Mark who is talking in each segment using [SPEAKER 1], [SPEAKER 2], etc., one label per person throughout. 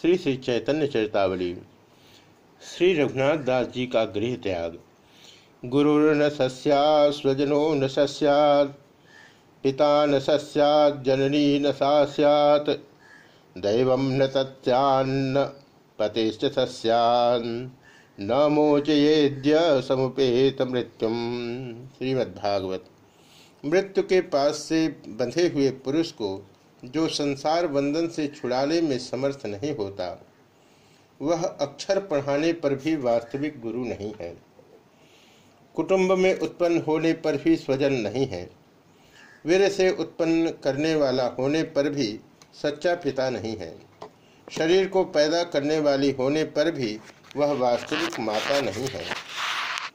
[SPEAKER 1] श्री श्री चैतन्य चैतावली श्री रघुनाथ दास जी का गृह त्याग। गुरुर्न सस्यात्, स्वजनो न पिता न सस्यात्, जननी न सा दैव न पतिश्च सस्यान्। न मोचयेद्य समुपेत मृत्युम श्रीमद्भागवत। मृत्यु के पास से बंधे हुए पुरुष को जो संसार बंधन से छुड़ाने में समर्थ नहीं होता, वह अक्षर पढ़ाने पर भी वास्तविक गुरु नहीं है। कुटुंब में उत्पन्न होने पर भी स्वजन नहीं है। वीर से उत्पन्न करने वाला होने पर भी सच्चा पिता नहीं है। शरीर को पैदा करने वाली होने पर भी वह वास्तविक माता नहीं है।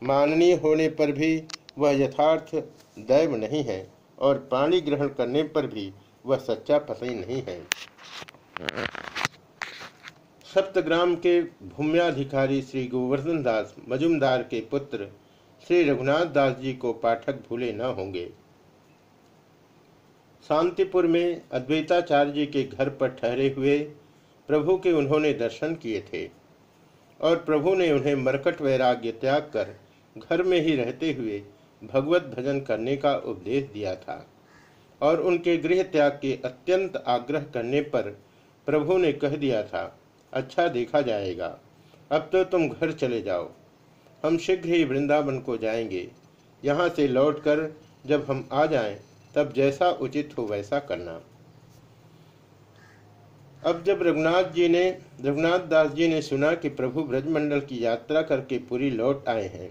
[SPEAKER 1] माननीय होने पर भी वह यथार्थ दैव नहीं है और पानी ग्रहण करने पर भी वह सच्चा पति नहीं है। सप्तग्राम के भूम्याधिकारी श्री गोवर्धन दास मजुमदार के पुत्र श्री रघुनाथ दास जी को पाठक भूले न होंगे। शांतिपुर में अद्वैताचार्य जी के घर पर ठहरे हुए प्रभु के उन्होंने दर्शन किए थे और प्रभु ने उन्हें मरकट वैराग्य त्याग कर घर में ही रहते हुए भगवत भजन करने का उपदेश दिया था। और उनके गृह त्याग के अत्यंत आग्रह करने पर प्रभु ने कह दिया था अच्छा देखा जाएगा। अब तो तुम घर चले जाओ। हम शीघ्र ही वृंदावन को जाएँगे। यहाँ से लौटकर जब हम आ जाएँ, तब जैसा उचित हो वैसा करना। अब जब रघुनाथ जी ने, रघुनाथ दास जी ने सुना कि प्रभु ब्रजमंडल की यात्रा करके पूरी लौट आए हैं,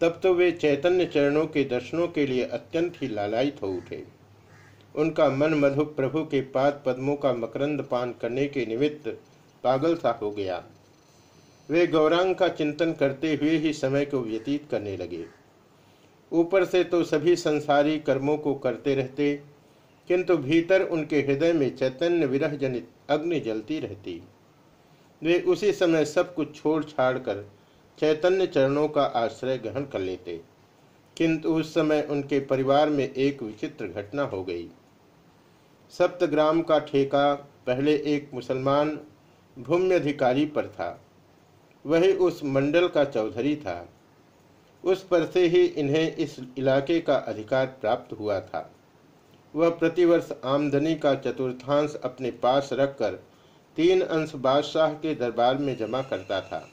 [SPEAKER 1] तब तो वे चैतन्य चरणों के दर्शनों के लिए अत्यंत ही लालायित हो उठे। उनका मन मधु प्रभु के पाद पद्मों का मकरंद पान करने के निमित्त पागल सा हो गया। वे गौरांग का चिंतन करते हुए ही समय को व्यतीत करने लगे। ऊपर से तो सभी संसारी कर्मों को करते रहते, किंतु भीतर उनके हृदय में चैतन्य विरह जनित अग्नि जलती रहती। वे उसी समय सब कुछ छोड़ छाड़ कर चैतन्य चरणों का आश्रय ग्रहण कर लेते, किंतु उस समय उनके परिवार में एक विचित्र घटना हो गई। सप्तग्राम का ठेका पहले एक मुसलमान भूम्य अधिकारी पर था। वही उस मंडल का चौधरी था। उस पर से ही इन्हें इस इलाके का अधिकार प्राप्त हुआ था। वह प्रतिवर्ष आमदनी का चतुर्थांश अपने पास रखकर तीन अंश बादशाह के दरबार में जमा करता था।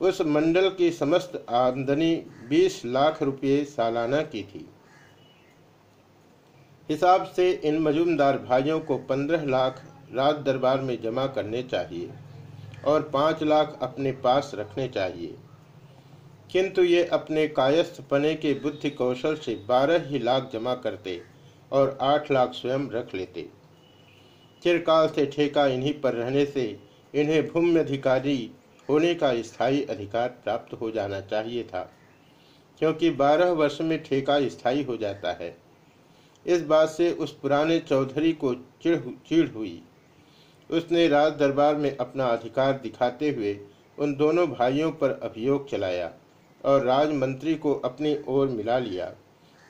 [SPEAKER 1] उस मंडल की समस्त आमदनी 20 लाख रुपये सालाना की थी। हिसाब से इन मजूमदार भाइयों को पंद्रह लाख रात दरबार में जमा करने चाहिए और पाँच लाख अपने पास रखने चाहिए। किंतु ये अपने कायस्थ पने के बुद्धि कौशल से बारह ही लाख जमा करते और आठ लाख स्वयं रख लेते। चिरकाल से ठेका इन्हीं पर रहने से इन्हें भूम्य अधिकारी होने का स्थायी अधिकार प्राप्त हो जाना चाहिए था, क्योंकि बारह वर्ष में ठेका स्थायी हो जाता है। इस बात से उस पुराने चौधरी को चिड़ चिड़ हुई। उसने राज दरबार में अपना अधिकार दिखाते हुए उन दोनों भाइयों पर अभियोग चलाया और राजमंत्री को अपनी ओर मिला लिया।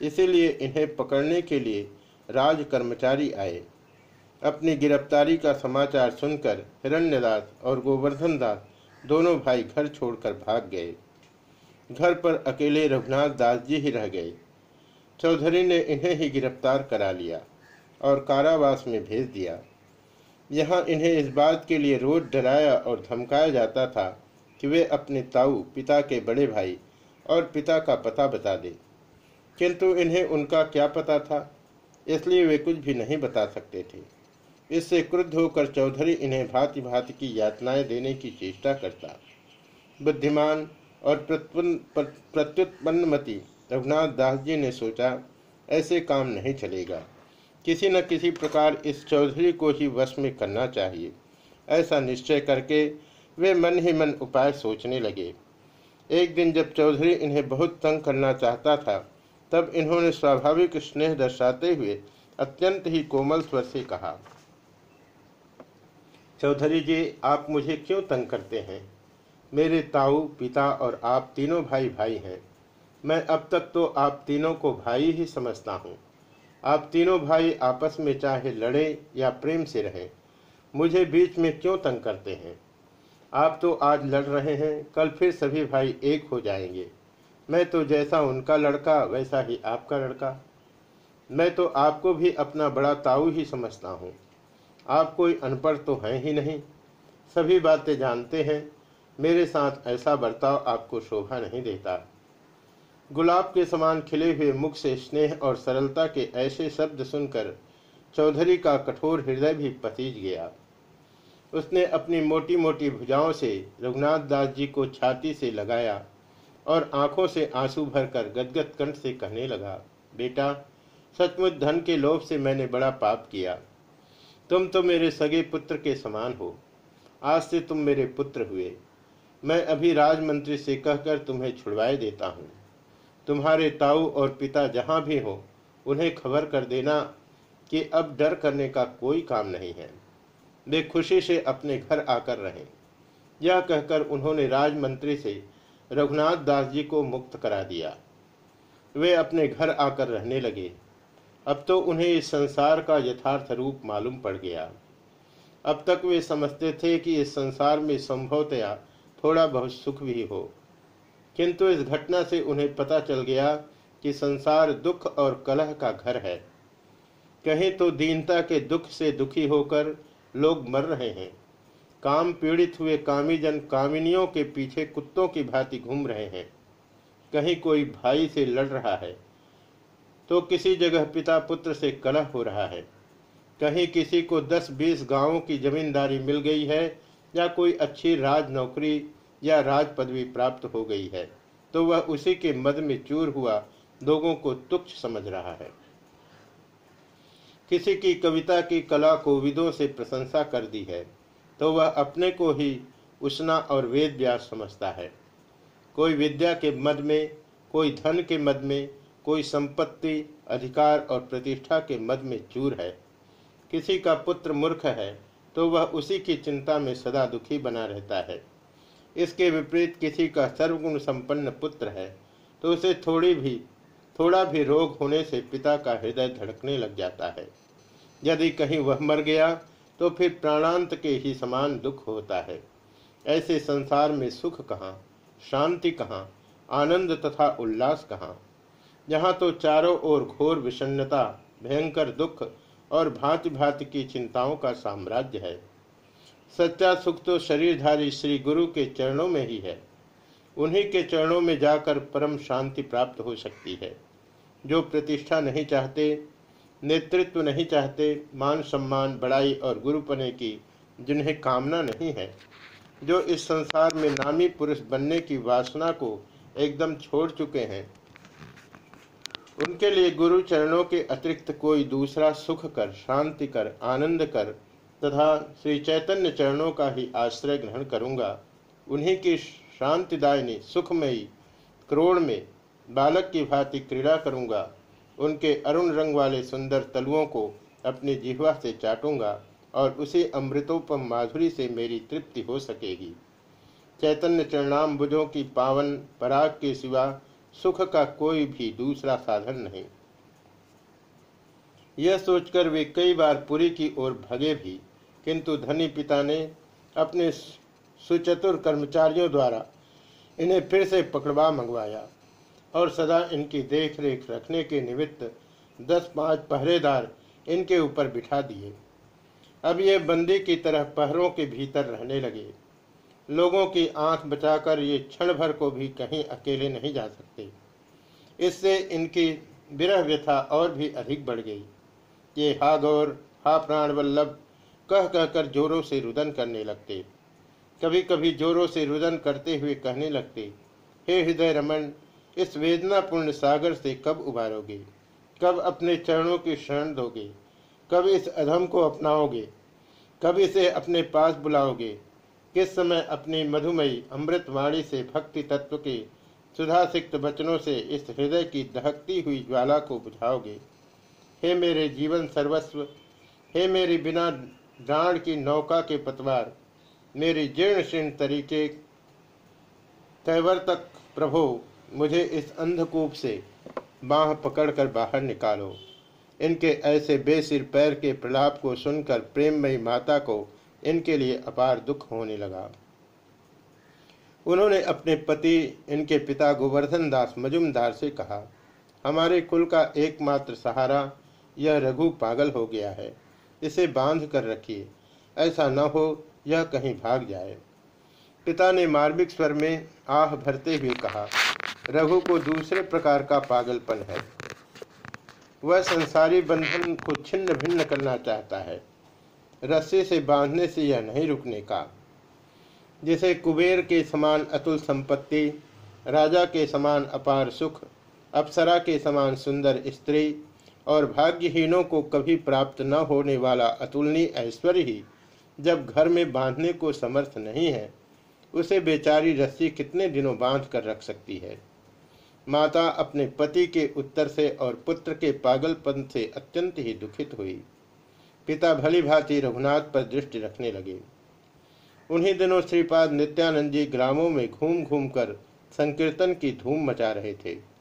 [SPEAKER 1] इसीलिए इन्हें पकड़ने के लिए राज कर्मचारी आए। अपनी गिरफ्तारी का समाचार सुनकर हिरण्यदास और गोवर्धन दास दोनों भाई घर छोड़कर भाग गए। घर पर अकेले रघुनाथ दास जी ही रह गए। चौधरी ने इन्हें ही गिरफ़्तार करा लिया और कारावास में भेज दिया। यहाँ इन्हें इस बात के लिए रोज डराया और धमकाया जाता था कि वे अपने ताऊ, पिता के बड़े भाई और पिता का पता बता दे। किंतु इन्हें उनका क्या पता था? इसलिए वे कुछ भी नहीं बता सकते थे। इससे क्रुद्ध होकर चौधरी इन्हें भांति भांति की यातनाएँ देने की चेष्टा करता। बुद्धिमान और प्रत्युत्पन्नमति रघुनाथ दास जी ने सोचा, ऐसे काम नहीं चलेगा। किसी न किसी प्रकार इस चौधरी को ही वश में करना चाहिए। ऐसा निश्चय करके वे मन ही मन उपाय सोचने लगे। एक दिन जब चौधरी इन्हें बहुत तंग करना चाहता था, तब इन्होंने स्वाभाविक स्नेह दर्शाते हुए अत्यंत ही कोमल स्वर से कहा, चौधरी जी, आप मुझे क्यों तंग करते हैं? मेरे ताऊ, पिता और आप तीनों भाई भाई हैं। मैं अब तक तो आप तीनों को भाई ही समझता हूँ। आप तीनों भाई आपस में चाहे लड़े या प्रेम से रहें, मुझे बीच में क्यों तंग करते हैं? आप तो आज लड़ रहे हैं, कल फिर सभी भाई एक हो जाएँगे। मैं तो जैसा उनका लड़का, वैसा ही आपका लड़का। मैं तो आपको भी अपना बड़ा ताऊ ही समझता हूँ। आप कोई अनपढ़ तो हैं ही नहीं। सभी बातें जानते हैं। मेरे साथ ऐसा बर्ताव आपको शोभा नहीं देता। गुलाब के समान खिले हुए मुख से स्नेह और सरलता के ऐसे शब्द सुनकर चौधरी का कठोर हृदय भी पतीज गया। उसने अपनी मोटी मोटी भुजाओं से रघुनाथ दास जी को छाती से लगाया और आँखों से आँसू भरकर गदगद कंठ से कहने लगा, बेटा, सचमुच धन के लोभ से मैंने बड़ा पाप किया। तुम तो मेरे सगे पुत्र के समान हो। आज से तुम मेरे पुत्र हुए। मैं अभी राजमंत्री से कहकर तुम्हें छुड़वाए देता हूँ। तुम्हारे ताऊ और पिता जहाँ भी हो, उन्हें खबर कर देना कि अब डर करने का कोई काम नहीं है। वे खुशी से अपने घर आकर रहें। यह कहकर उन्होंने राजमंत्री से रघुनाथ दास जी को मुक्त करा दिया। वे अपने घर आकर रहने लगे। अब तो उन्हें इस संसार का यथार्थ रूप मालूम पड़ गया। अब तक वे समझते थे कि इस संसार में संभवतया थोड़ा बहुत सुख भी हो। किंतु इस घटना से उन्हें पता चल गया कि संसार दुख और कलह का घर है। कहीं तो दीनता के दुख से दुखी होकर लोग मर रहे हैं। काम पीड़ित हुए कामी जन कामिनियों के पीछे कुत्तों की भांति घूम रहे हैं। कहीं कोई भाई से लड़ रहा है तो किसी जगह पिता पुत्र से कलह हो रहा है। कहीं किसी को दस बीस गाँवों की जमींदारी मिल गई है या कोई अच्छी राज नौकरी या राज पदवी प्राप्त हो गई है तो वह उसी के मद में चूर हुआ, लोगों को तुच्छ समझ रहा है। किसी की कविता की कला को विदों से प्रशंसा कर दी है तो वह अपने को ही उष्णा और वेद व्यास समझता है। कोई विद्या के मद में, कोई धन के मद में, कोई संपत्ति, अधिकार और प्रतिष्ठा के मद में चूर है। किसी का पुत्र मूर्ख है तो वह उसी की चिंता में सदा दुखी बना रहता है। इसके विपरीत किसी का सर्वगुण संपन्न पुत्र है तो उसे थोड़ी भी, थोड़ा भी रोग होने से पिता का हृदय धड़कने लग जाता है। यदि कहीं वह मर गया तो फिर प्राणांत के ही समान दुख होता है। ऐसे संसार में सुख कहाँ, शांति कहाँ, आनंद तथा उल्लास कहाँ? यहाँ तो चारों ओर घोर विषन्नता भयंकर दुख और भांति भांति की चिंताओं का साम्राज्य है। सच्चा सुख तो शरीरधारी श्री गुरु के चरणों में ही है। उन्हीं के चरणों में जाकर परम शांति प्राप्त हो सकती है। जो प्रतिष्ठा नहीं चाहते, नेतृत्व नहीं चाहते, मान सम्मान, बड़ाई और गुरुपने की जिन्हें कामना नहीं है, जो इस संसार में नामी पुरुष बनने की वासना को एकदम छोड़ चुके हैं, उनके लिए गुरु चरणों के अतिरिक्त कोई दूसरा सुख कर, शांति कर, आनंद कर तथा श्री चैतन्य चरणों का ही आश्रय ग्रहण करूँगा। उन्हीं की शांतिदायनी, सुखमयी क्रोड़ में बालक की भांति क्रीड़ा करूँगा। उनके अरुण रंग वाले सुंदर तलुओं को अपनी जिह्वा से चाटूँगा और उसी अमृतोपम माधुरी से मेरी तृप्ति हो सकेगी। चैतन्य चरणाम बुझों की पावन, पराग के सिवा सुख का कोई भी दूसरा साधन नहीं। यह सोचकर वे कई बार पुरी की ओर भगे भी, किंतु धनी पिता ने अपने सुचतुर कर्मचारियों द्वारा इन्हें फिर से पकड़वा मंगवाया और सदा इनकी देख रेख रखने के निमित्त दस पाँच पहरेदार इनके ऊपर बिठा दिए। अब ये बंदी की तरह पहरों के भीतर रहने लगे। लोगों की आँख बचाकर ये क्षण भर को भी कहीं अकेले नहीं जा सकते। इससे इनकी विरह व्यथा और भी अधिक बढ़ गई। ये हा गौर, हा प्राण वल्लभ कह कहकर जोरों से रुदन करने लगते। कभी कभी जोरों से रुदन करते हुए कहने लगते, हे हृदय रमन, इस वेदनापूर्ण सागर से कब उबारोगे? कब अपने चरणों की शरण दोगे? कब इस अधम को अपनाओगे? कब इसे अपने पास बुलाओगे? किस समय अपनी मधुमयी अमृत वाणी से भक्ति तत्व के सुधासिक्त वचनों से इस हृदय की दहकती हुई ज्वाला को बुझाओगे? हे मेरे जीवन सर्वस्व, हे मेरी बिना डांड की नौका के पतवार, मेरी जीर्ण शीर्ण तरीके तैवर तक प्रभो, मुझे इस अंधकूप से बाह पकड़कर बाहर निकालो। इनके ऐसे बेसिर पैर के प्रलाप को सुनकर प्रेममयी माता को इनके लिए अपार दुख होने लगा। उन्होंने अपने पति, इनके पिता गोवर्धन दास मजुमदार से कहा, हमारे कुल का एकमात्र सहारा यह रघु पागल हो गया है। इसे बाँध कर रखिए। ऐसा न हो, यह कहीं भाग जाए। पिता ने मार्मिक स्वर में आह भरते हुए कहा, रघु को दूसरे प्रकार का पागलपन है। वह संसारी बंधन को छिन्न भिन्न करना चाहता है। रस्से से बांधने से यह नहीं रुकने का। जिसे कुबेर के समान अतुल संपत्ति, राजा के समान अपार सुख, अप्सरा के समान सुंदर स्त्री और भाग्यहीनों को कभी प्राप्त न होने वाला अतुलनीय ऐश्वर्य ही जब घर में बांधने को समर्थ नहीं है, उसे बेचारी रस्सी कितने दिनों बाँध कर रख सकती है? माता अपने पति के उत्तर से और पुत्र के पागलपन से अत्यंत ही दुखित हुई। पिता भली भांति रघुनाथ पर दृष्टि रखने लगे। उन्हीं दिनों श्रीपाद नित्यानंद जी ग्रामों में घूम घूम कर संकीर्तन की धूम मचा रहे थे।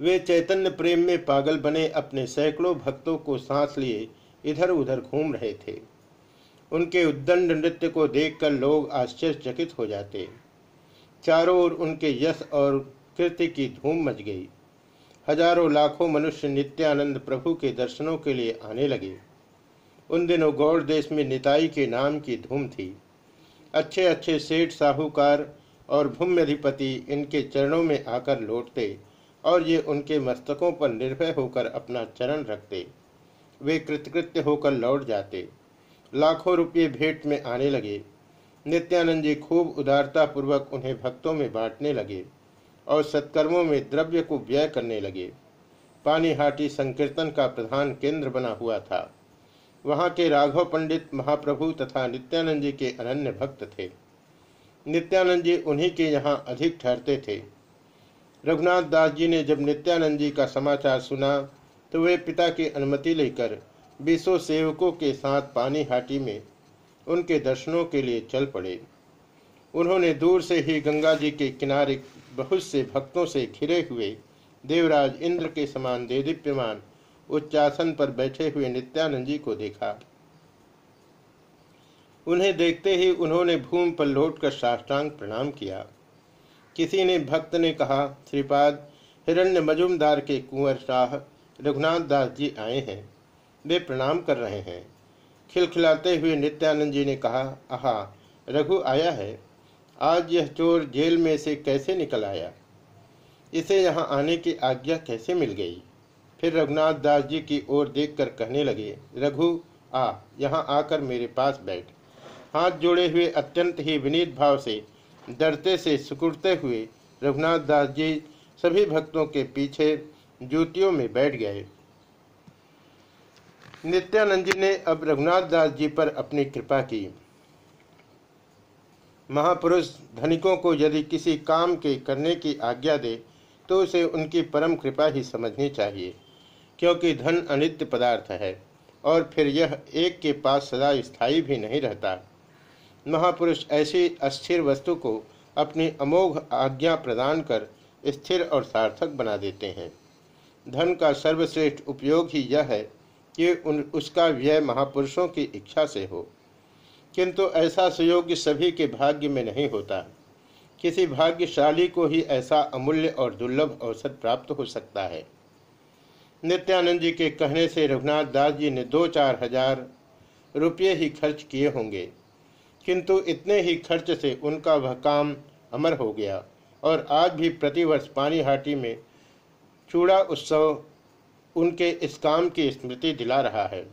[SPEAKER 1] वे चैतन्य प्रेम में पागल बने अपने सैकड़ों भक्तों को सांस लिए इधर उधर घूम रहे थे। उनके उद्दंड नृत्य को देखकर लोग आश्चर्यचकित हो जाते। चारों ओर उनके यश और कृति की धूम मच गई। हज़ारों लाखों मनुष्य नित्यानंद प्रभु के दर्शनों के लिए आने लगे। उन दिनों गौड़ देश में निताई के नाम की धूम थी। अच्छे अच्छे सेठ साहूकार और भूम्यधिपति इनके चरणों में आकर लौटते। और ये उनके मस्तकों पर निर्भय होकर अपना चरण रखते। वे कृतकृत्य होकर लौट जाते। लाखों रुपये भेंट में आने लगे। नित्यानंद जी खूब उदारता पूर्वक उन्हें भक्तों में बांटने लगे और सत्कर्मों में द्रव्य को व्यय करने लगे। पानीहाटी संकीर्तन का प्रधान केंद्र बना हुआ था। वहाँ के राघव पंडित, महाप्रभु तथा नित्यानंद जी के अनन्य भक्त थे। नित्यानंद जी उन्हीं के यहाँ अधिक ठहरते थे। रघुनाथ दास जी ने जब नित्यानंद जी का समाचार सुना तो वे पिता की अनुमति लेकर बीसों सेवकों के साथ पानी हाटी में उनके दर्शनों के लिए चल पड़े। उन्होंने दूर से ही गंगा जी के किनारे बहुत से भक्तों से घिरे हुए देवराज इंद्र के समान दे देदीप्यमान उच्चासन पर बैठे हुए नित्यानंद जी को देखा। उन्हें देखते ही उन्होंने भूमि पर लौटकर साष्टांग प्रणाम किया। किसी ने भक्त ने कहा, श्रीपाद हिरण्य मजुमदार के कुंवर शाह रघुनाथ दास जी आए हैं। वे प्रणाम कर रहे हैं। खिलखिलाते हुए नित्यानंद जी ने कहा, आहा, रघु आया है। आज यह चोर जेल में से कैसे निकल आया? इसे यहाँ आने की आज्ञा कैसे मिल गई? फिर रघुनाथ दास जी की ओर देखकर कहने लगे, रघु, आ, यहाँ आकर मेरे पास बैठ। हाथ जोड़े हुए अत्यंत ही विनीत भाव से डरते से सुकुड़ते हुए रघुनाथ दास जी सभी भक्तों के पीछे जूतियों में बैठ गए। नित्यानंद जी ने अब रघुनाथ दास जी पर अपनी कृपा की। महापुरुष धनिकों को यदि किसी काम के करने की आज्ञा दे तो उसे उनकी परम कृपा ही समझनी चाहिए, क्योंकि धन अनित्य पदार्थ है, और फिर यह एक के पास सदा स्थायी भी नहीं रहता। महापुरुष ऐसी अस्थिर वस्तु को अपनी अमोघ आज्ञा प्रदान कर स्थिर और सार्थक बना देते हैं। धन का सर्वश्रेष्ठ उपयोग ही यह है कि उन, उसका व्यय महापुरुषों की इच्छा से हो। किंतु ऐसा सुयोग्य सभी के भाग्य में नहीं होता। किसी भाग्यशाली को ही ऐसा अमूल्य और दुर्लभ अवसर प्राप्त हो सकता है। नित्यानंद जी के कहने से रघुनाथ दास जी ने दो चार हज़ार रुपये ही खर्च किए होंगे। किंतु इतने ही खर्च से उनका वह काम अमर हो गया और आज भी प्रतिवर्ष पानीहाटी में चूड़ा उत्सव उनके इस काम की स्मृति दिला रहा है।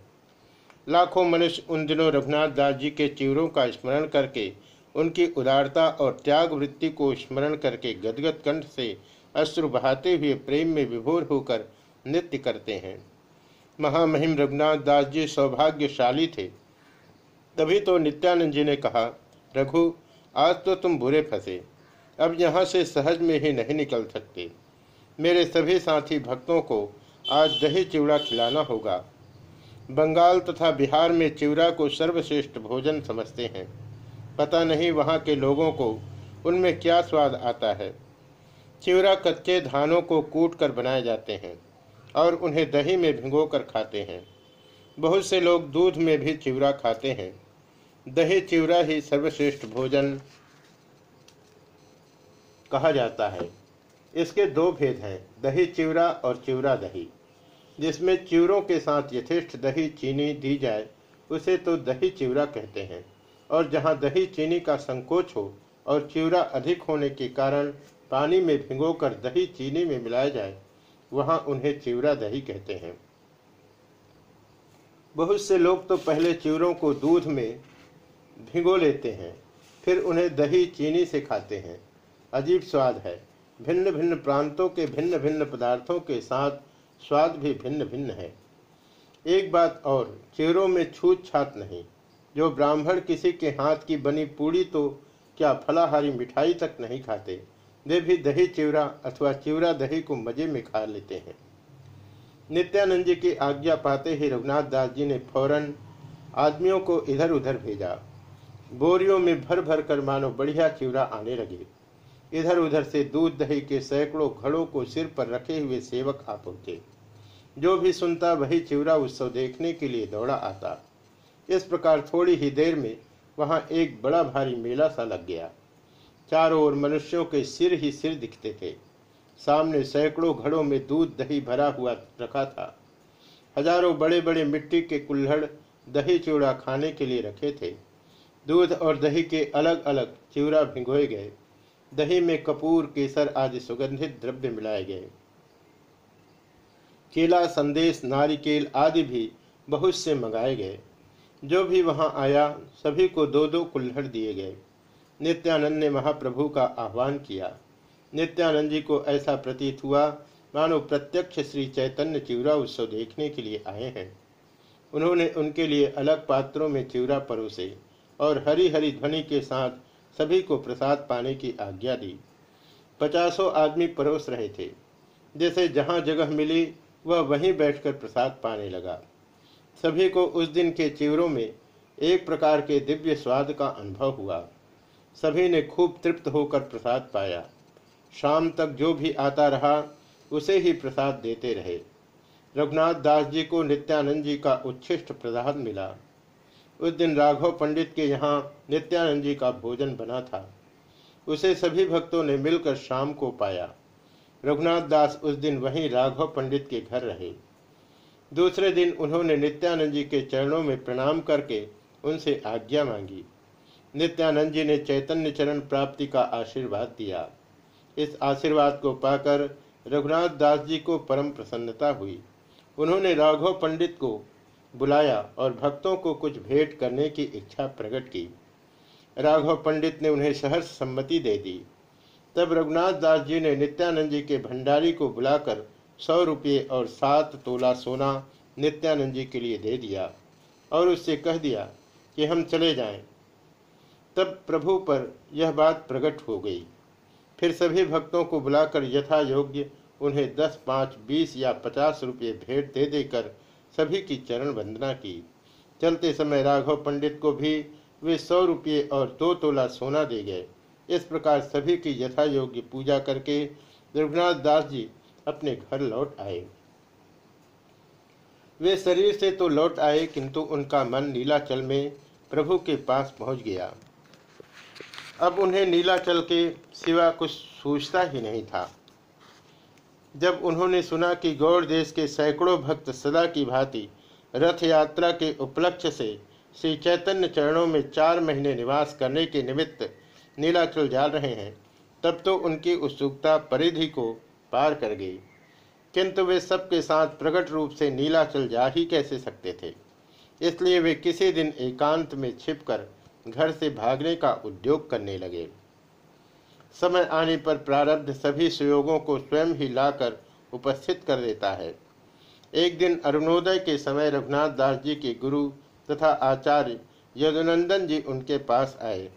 [SPEAKER 1] लाखों मनुष्य उन दिनों रघुनाथ दास जी के चिवरों का स्मरण करके, उनकी उदारता और त्याग वृत्ति को स्मरण करके गदगद कंठ से अश्रु बहाते हुए प्रेम में विभोर होकर नृत्य करते हैं। महामहिम रघुनाथ दास जी सौभाग्यशाली थे। तभी तो नित्यानंद जी ने कहा, रघु, आज तो तुम बुरे फंसे। अब यहाँ से सहज में ही नहीं निकल सकते। मेरे सभी साथी भक्तों को आज दही चिवड़ा खिलाना होगा। बंगाल तथा बिहार में चिवड़ा को सर्वश्रेष्ठ भोजन समझते हैं। पता नहीं वहाँ के लोगों को उनमें क्या स्वाद आता है। चिवड़ा कच्चे धानों को कूट कर बनाए जाते हैं और उन्हें दही में भिगो कर खाते हैं। बहुत से लोग दूध में भी चिवड़ा खाते हैं। दही चिवड़ा ही सर्वश्रेष्ठ भोजन कहा जाता है। इसके दो भेद हैं, दही चिवड़ा और चिवड़ा दही। जिसमें चिवरों के साथ यथेष्ट दही चीनी दी जाए, उसे तो दही चिवड़ा कहते हैं। और जहाँ दही चीनी का संकोच हो और चिवड़ा अधिक होने के कारण पानी में भिगोकर दही चीनी में मिलाया जाए, वहाँ उन्हें चिवड़ा दही कहते हैं। बहुत से लोग तो पहले चिवरों को दूध में भिगो लेते हैं, फिर उन्हें दही, चीनी से खाते हैं। अजीब स्वाद है। भिन्न भिन्न प्रांतों के भिन्न भिन्न पदार्थों के साथ स्वाद भी भिन्न भिन्न है। एक बात और, चेहरों में छूत छात नहीं। जो ब्राह्मण किसी के हाथ की बनी पूड़ी तो क्या फलाहारी मिठाई तक नहीं खाते? वे भी दही चिवरा अथवा चिवरा दही को मज़े में खा लेते हैं। नित्यानंद जी की आज्ञा पाते ही रघुनाथ दास जी ने फ़ौरन आदमियों को इधर उधर भेजा। बोरियों में भर भर कर मानो बढ़िया चिवरा आने लगे। इधर उधर से दूध दही के सैकड़ों घड़ों को सिर पर रखे हुए सेवक आ पहुँचे जो भी सुनता वही चिवरा उत्सव देखने के लिए दौड़ा आता। इस प्रकार थोड़ी ही देर में वहाँ एक बड़ा भारी मेला सा लग गया। चारों ओर मनुष्यों के सिर ही सिर दिखते थे। सामने सैकड़ों घड़ों में दूध दही भरा हुआ रखा था। हज़ारों बड़े बड़े मिट्टी के कुल्हड़ दही चिवड़ा खाने के लिए रखे थे। दूध और दही के अलग अलग चिवरा भिगोए गए। दही में कपूर, केसर आदि सुगंधित द्रव्य मिलाए गए। केला, संदेश, नारिकेल आदि भी बहुत से मंगाए गए। जो भी वहाँ आया, सभी को दो दो कुल्हड़ दिए गए। नित्यानंद ने महाप्रभु का आह्वान किया। नित्यानंद जी को ऐसा प्रतीत हुआ, मानो प्रत्यक्ष श्री चैतन्य चिवरा उत्सव देखने के लिए आए हैं। उन्होंने उनके लिए अलग पात्रों में चिवरा परोसे। और हरी हरी ध्वनि के साथ सभी को प्रसाद पाने की आज्ञा दी। पचासों आदमी परोस रहे थे। जैसे जहाँ जगह मिली, वह वहीं बैठकर प्रसाद पाने लगा। सभी को उस दिन के चिवरों में एक प्रकार के दिव्य स्वाद का अनुभव हुआ। सभी ने खूब तृप्त होकर प्रसाद पाया। शाम तक जो भी आता रहा, उसे ही प्रसाद देते रहे। रघुनाथ दास जी को नित्यानंद जी का उच्छिष्ट प्रसाद मिला। उस दिन राघव पंडित के यहाँ नित्यानंद जी का भोजन बना था। उसे सभी भक्तों ने मिलकर शाम को पाया। रघुनाथ दास उस दिन वहीं राघव पंडित के घर रहे। दूसरे दिन उन्होंने नित्यानंद जी के चरणों में प्रणाम करके उनसे आज्ञा मांगी। नित्यानंद जी ने चैतन्य चरण प्राप्ति का आशीर्वाद दिया। इस आशीर्वाद को पाकर रघुनाथ दास जी को परम प्रसन्नता हुई। उन्होंने राघव पंडित को बुलाया और भक्तों को कुछ भेंट करने की इच्छा प्रकट की। राघव पंडित ने उन्हें सहर्ष सम्मति दे दी। तब रघुनाथ दास जी ने नित्यानंद जी के भंडारी को बुलाकर सौ रुपये और सात तोला सोना नित्यानंद जी के लिए दे दिया और उससे कह दिया कि हम चले जाएँ। तब प्रभु पर यह बात प्रकट हो गई। फिर सभी भक्तों को बुलाकर यथा योग्य उन्हें दस, पाँच, बीस या पचास रुपये भेंट दे देकर सभी की चरण वंदना की। चलते समय राघव पंडित को भी वे सौ रुपये और दो तोला सोना दे गए। इस प्रकार सभी की यथा योग्य पूजा करके रघुनाथ दास जी अपने घर लौट आए। वे शरीर से तो लौट आए, किंतु उनका मन नीलाचल में प्रभु के पास पहुँच गया। अब उन्हें नीलाचल के सिवा कुछ सूझता ही नहीं था। जब उन्होंने सुना कि गौड़ देश के सैकड़ों भक्त सदा की भांति रथ यात्रा के उपलक्ष्य से श्री चैतन्य चरणों में चार महीने निवास करने के निमित्त नीलाचल जा रहे हैं, तब तो उनकी उत्सुकता परिधि को पार कर गई। किंतु वे सबके साथ प्रकट रूप से नीलाचल जा ही कैसे सकते थे? इसलिए वे किसी दिन एकांत में छिपकर घर से भागने का उद्योग करने लगे। समय आने पर प्रारब्ध सभी सुयोगों को स्वयं ही लाकर उपस्थित कर देता है। एक दिन अरुणोदय के समय रघुनाथ दास जी के गुरु तथा आचार्य यदुनंदन जी उनके पास आए।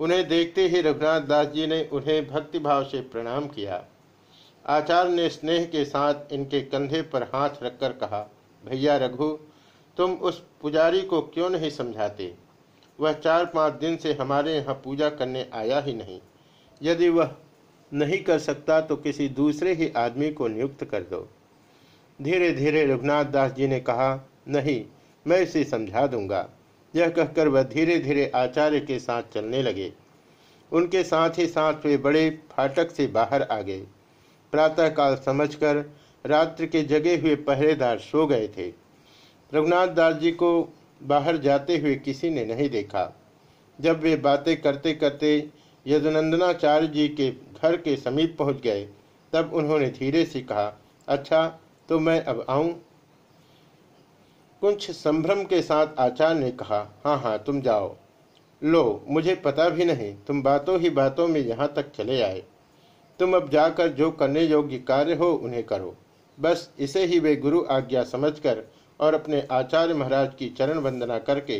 [SPEAKER 1] उन्हें देखते ही रघुनाथ दास जी ने उन्हें भक्तिभाव से प्रणाम किया। आचार्य ने स्नेह के साथ इनके कंधे पर हाथ रखकर कहा, भैया रघु, तुम उस पुजारी को क्यों नहीं समझाते? वह चार पाँच दिन से हमारे यहाँ पूजा करने आया ही नहीं। यदि वह नहीं कर सकता तो किसी दूसरे ही आदमी को नियुक्त कर दो। धीरे धीरे रघुनाथ दास जी ने कहा, नहीं, मैं इसे समझा दूँगा। यह कहकर वह धीरे धीरे आचार्य के साथ चलने लगे। उनके साथ ही साथ वे बड़े फाटक से बाहर आ गए। प्रातःकाल समझकर रात्रि के जगे हुए पहरेदार सो गए थे। रघुनाथ दास जी को बाहर जाते हुए किसी ने नहीं देखा। जब वे बातें करते करते यदुनंदनाचार्य जी के घर के समीप पहुँच गए। तब उन्होंने धीरे से कहा अच्छा तो मैं अब आऊँ? कुछ संभ्रम के साथ आचार्य ने कहा हाँ हाँ तुम जाओ। लो, मुझे पता भी नहीं, तुम बातों ही बातों में यहाँ तक चले आए। तुम अब जाकर जो करने योग्य कार्य हो, उन्हें करो। बस इसे ही वे गुरु आज्ञा समझकर और अपने आचार्य महाराज की चरण वंदना करके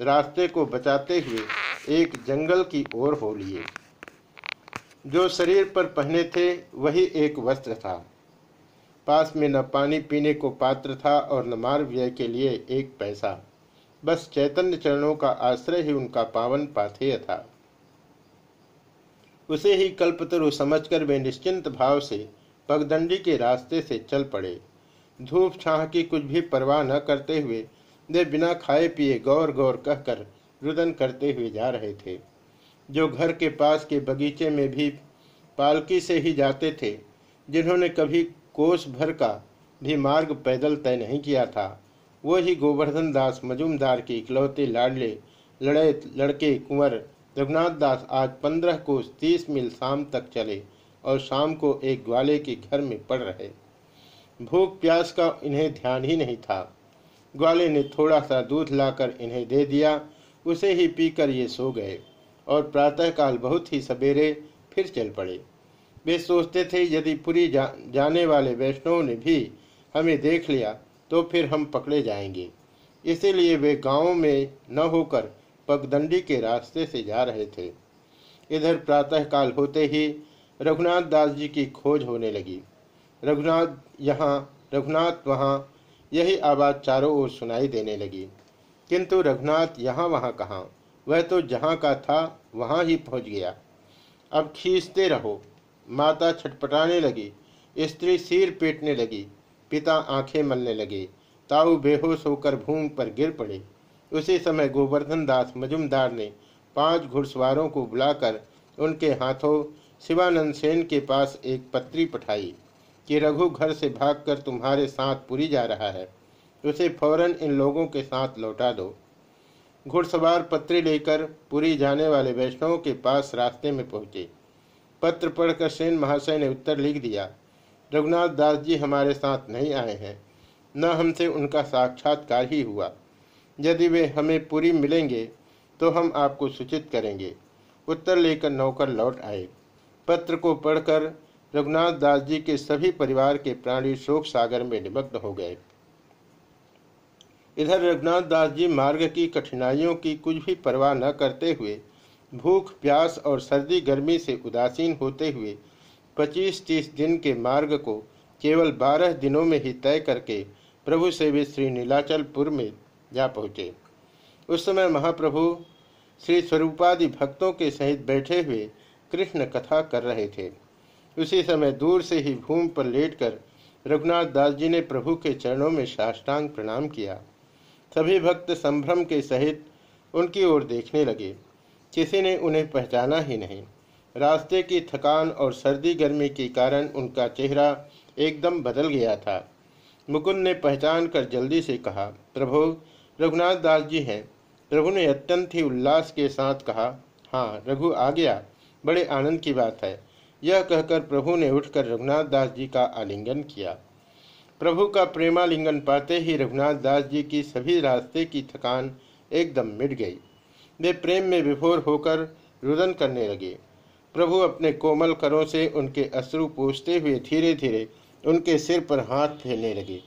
[SPEAKER 1] रास्ते को बचाते हुए एक जंगल की ओर हो लिए। जो शरीर पर पहने थे, वही एक वस्त्र था। पास में न पानी पीने को पात्र था और न मार व्यय के लिए एक पैसा। बस चैतन्य चरणों का आश्रय ही उनका पावन पाथेय था। उसे ही कल्पतरु समझकर वे निश्चिंत भाव से पगदंडी के रास्ते से चल पड़े। धूप छाह की कुछ भी परवाह न करते हुए वे बिना खाए पिए गौर गौर कहकर रुदन करते हुए जा रहे थे। जो घर के पास के बगीचे में भी पालकी से ही जाते थे, जिन्होंने कभी कोस भर का भी मार्ग पैदल तय नहीं किया था, वो ही गोवर्धन दास मजूमदार के इकलौते लाडले लड़े लड़के कुंवर रघुनाथ दास आज पंद्रह कोस तीस मील शाम तक चले और शाम को एक ग्वाले के घर में पड़ रहे। भूख प्यास का इन्हें ध्यान ही नहीं था। ग्वाले ने थोड़ा सा दूध लाकर इन्हें दे दिया। उसे ही पीकर ये सो गए और प्रातःकाल बहुत ही सवेरे फिर चल पड़े। वे सोचते थे यदि पूरी जा, जाने वाले वैष्णव ने भी हमें देख लिया तो फिर हम पकड़े जाएँगे। इसीलिए वे गाँव में न होकर पगदंडी के रास्ते से जा रहे थे। इधर प्रातःकाल होते ही रघुनाथ दास जी की खोज होने लगी। रघुनाथ यहाँ रघुनाथ वहाँ यही आवाज़ चारों ओर सुनाई देने लगी। किंतु रघुनाथ यहाँ वहाँ कहाँ? वह तो जहाँ का था, वहाँ ही पहुँच गया। अब खींचते रहो। माता छटपटाने लगी। स्त्री सिर पीटने लगी। पिता आँखें मलने लगे। ताऊ बेहोश होकर भूमि पर गिर पड़े। उसी समय गोवर्धन दास मजुमदार ने पाँच घुड़सवारों को बुलाकर उनके हाथों शिवानंद सेन के पास एक पत्री पठाई। कि रघु घर से भागकर तुम्हारे साथ पुरी जा रहा है। उसे फ़ौरन इन लोगों के साथ लौटा दो। घुड़सवार पत्री लेकर पुरी जाने वाले वैष्णवों के पास रास्ते में पहुँचे। पत्र पढ़कर सेन महाशय ने उत्तर लिख दिया, रघुनाथ दास जी हमारे साथ नहीं आए हैं। न हमसे उनका साक्षात्कार ही हुआ। यदि वे हमें पूरी मिलेंगे तो हम आपको सूचित करेंगे। उत्तर लेकर नौकर लौट आए। पत्र को पढ़कर रघुनाथ दास जी के सभी परिवार के प्राणी शोक सागर में निमग्न हो गए। इधर रघुनाथ दास जी मार्ग की कठिनाइयों की कुछ भी परवाह न करते हुए, भूख, प्यास और सर्दी गर्मी से उदासीन होते हुए पच्चीस तीस दिन के मार्ग को केवल बारह दिनों में ही तय करके प्रभु सेवी श्री नीलाचलपुर में जा पहुँचे। उस समय महाप्रभु श्री स्वरूपादि भक्तों के सहित बैठे हुए कृष्ण कथा कर रहे थे। उसी समय दूर से ही भूमि पर लेटकर रघुनाथ दास जी ने प्रभु के चरणों में साष्टांग प्रणाम किया। सभी भक्त संभ्रम के सहित उनकी ओर देखने लगे। किसी ने उन्हें पहचाना ही नहीं। रास्ते की थकान और सर्दी गर्मी के कारण उनका चेहरा एकदम बदल गया था। मुकुंद ने पहचान कर जल्दी से कहा, प्रभु, रघुनाथ दास जी हैं। प्रभु ने अत्यंत ही उल्लास के साथ कहा हाँ रघु आ गया। बड़े आनंद की बात है। यह कहकर प्रभु ने उठकर रघुनाथ दास जी का आलिंगन किया। प्रभु का प्रेमालिंगन पाते ही रघुनाथ दास जी की सभी रास्ते की थकान एकदम मिट गई। वे प्रेम में विभोर होकर रुदन करने लगे। प्रभु अपने कोमल करों से उनके अश्रु पूछते हुए धीरे धीरे उनके सिर पर हाथ फेरने लगे।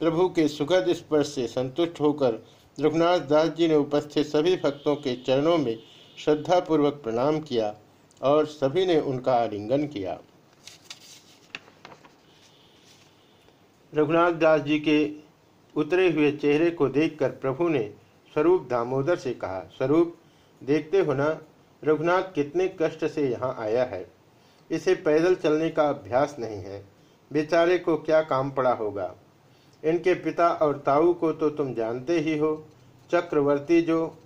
[SPEAKER 1] प्रभु के सुखद स्पर्श से संतुष्ट होकर रघुनाथ दास जी ने उपस्थित सभी भक्तों के चरणों में श्रद्धापूर्वक प्रणाम किया। और सभी ने उनका आलिंगन किया। रघुनाथ दास जी के उतरे हुए चेहरे को देखकर प्रभु ने स्वरूप दामोदर से कहा, स्वरूप, देखते हो ना, रघुनाथ कितने कष्ट से यहाँ आया है। इसे पैदल चलने का अभ्यास नहीं है। बेचारे को क्या काम पड़ा होगा? इनके पिता और ताऊ को तो तुम जानते ही हो। चक्रवर्ती जो,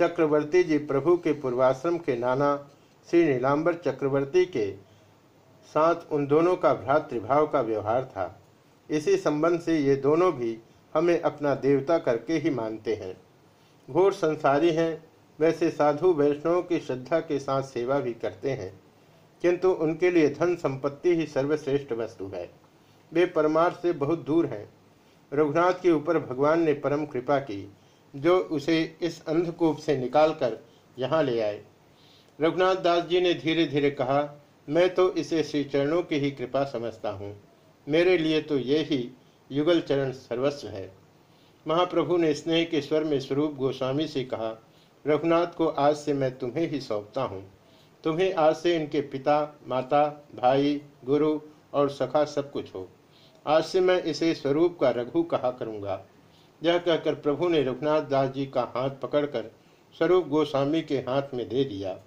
[SPEAKER 1] चक्रवर्ती जी प्रभु के पूर्वाश्रम के नाना श्री नीलांबर चक्रवर्ती के साथ उन दोनों का भ्रातृभाव का व्यवहार था। इसी संबंध से ये दोनों भी हमें अपना देवता करके ही मानते हैं। घोर संसारी हैं, वैसे साधु वैष्णवों की श्रद्धा के साथ सेवा भी करते हैं, किंतु उनके लिए धन संपत्ति ही सर्वश्रेष्ठ वस्तु है। वे परमार्थ से बहुत दूर हैं। रघुनाथ के ऊपर भगवान ने परम कृपा की, जो उसे इस अंधकूप से निकालकर यहाँ ले आए। रघुनाथ दास जी ने धीरे धीरे कहा, मैं तो इसे श्री चरणों की ही कृपा समझता हूँ। मेरे लिए तो ये ही युगल चरण सर्वस्व है। महाप्रभु ने स्नेह के स्वर में स्वरूप गोस्वामी से कहा, रघुनाथ को आज से मैं तुम्हें ही सौंपता हूँ। तुम्हें आज से इनके पिता, माता, भाई, गुरु और सखा सब कुछ हो। आज से मैं इसे स्वरूप का रघु कहा करूँगा। यह कहकर प्रभु ने रघुनाथ दास जी का हाथ पकड़कर स्वरूप गोस्वामी के हाथ में दे दिया।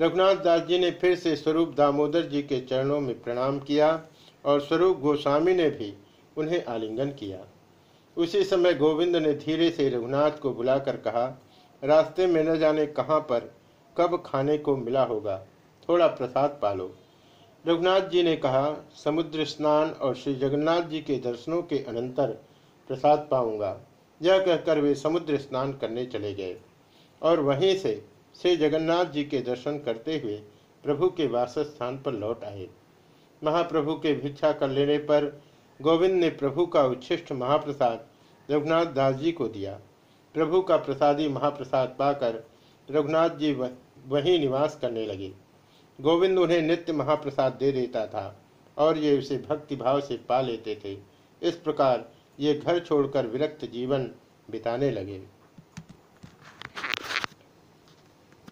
[SPEAKER 1] रघुनाथ दास जी ने फिर से स्वरूप दामोदर जी के चरणों में प्रणाम किया और स्वरूप गोस्वामी ने भी उन्हें आलिंगन किया। उसी समय गोविंद ने धीरे से रघुनाथ को बुलाकर कहा, रास्ते में न जाने कहाँ पर, कब खाने को मिला होगा? थोड़ा प्रसाद पालो। रघुनाथ जी ने कहा, समुद्र स्नान और श्री जगन्नाथ जी के दर्शनों के अनंतर प्रसाद पाऊँगा। यह कहकर वे समुद्र स्नान करने चले गए और वहीं से श्री जगन्नाथ जी के दर्शन करते हुए प्रभु के वासस्थान पर लौट आए। महाप्रभु के भिक्षा कर लेने पर गोविंद ने प्रभु का उच्छिष्ट महाप्रसाद रघुनाथ दास जी को दिया। प्रभु का प्रसादी महाप्रसाद पाकर रघुनाथ जी वहीं निवास करने लगे। गोविंद उन्हें नित्य महाप्रसाद दे देता था और ये उसे भक्ति भाव से पा लेते थे। इस प्रकार ये घर छोड़कर विरक्त जीवन बिताने लगे।